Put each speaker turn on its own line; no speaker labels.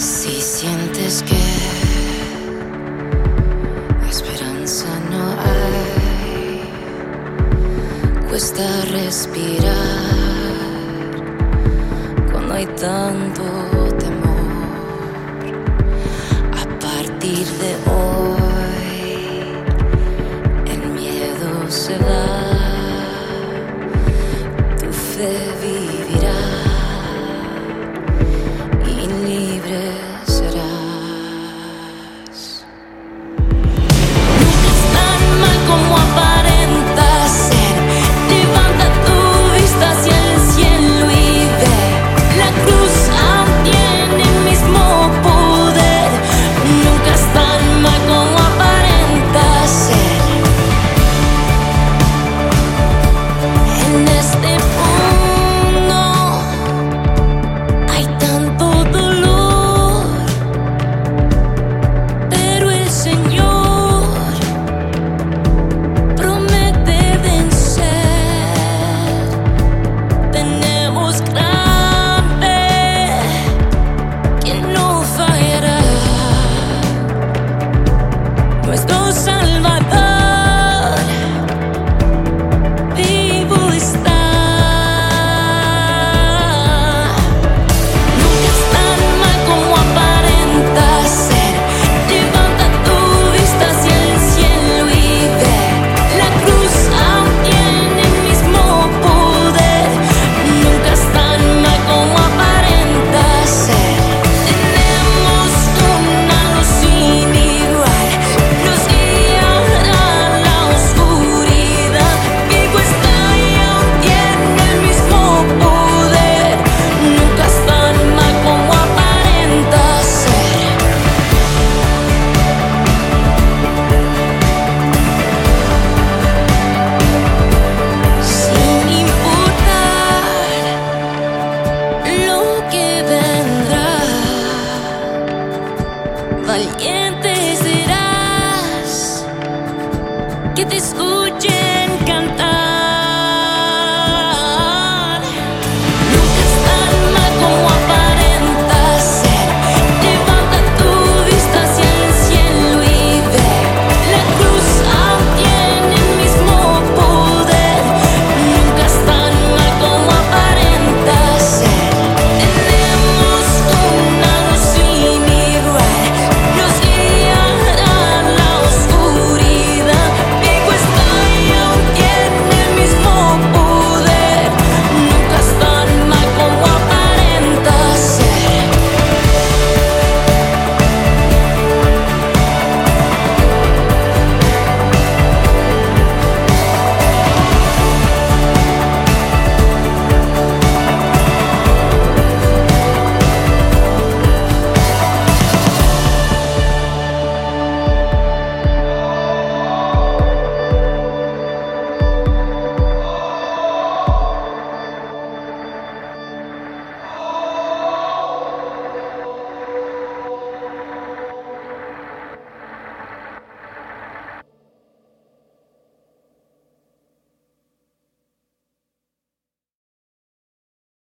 Si sientes que esperanza no hay, cuesta respirar cuando hay tanto temor. A partir de hoy, el miedo se va, tu fe vive. valiente serás que te escuches.